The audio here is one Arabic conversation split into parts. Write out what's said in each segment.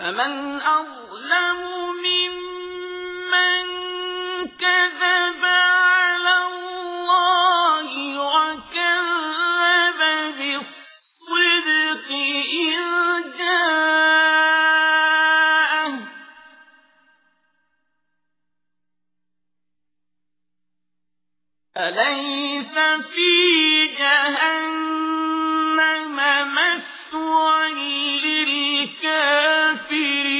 فمن أظلم ممن كذب على الله وكذب بالصدق إذ جاءه. أليس في جهنم مثوى للكافرين؟ الكافرين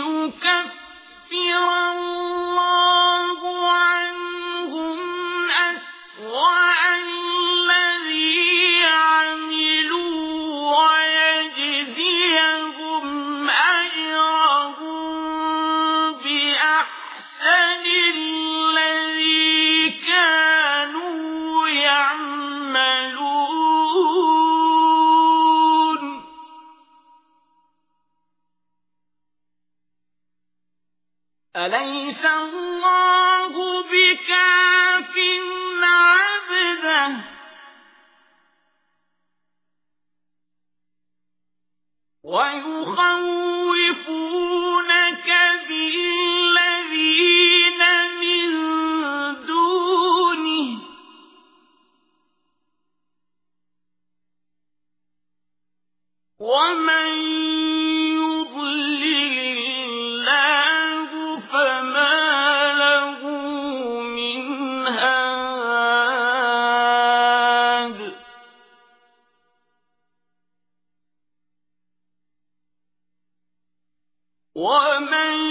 ليكفر أليس الله بكاف عبده؟ ويخوفونك بالذين من دونه. ومن ومن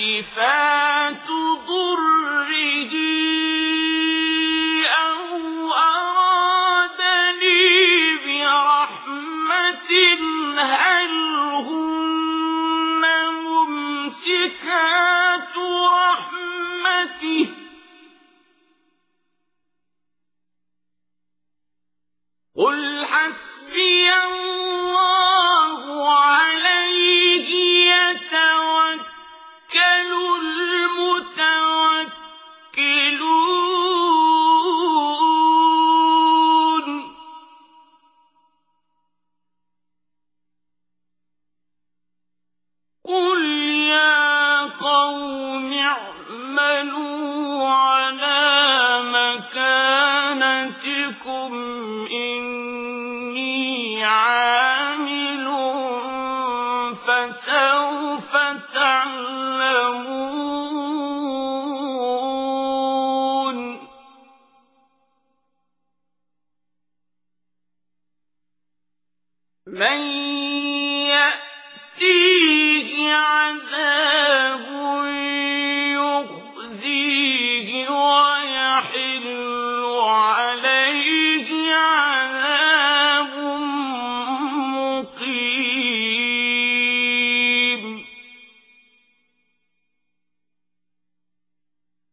كاشفات قل يا قوم اعملوا على مكان أمانتكم إني عامل فسوف تعلمون من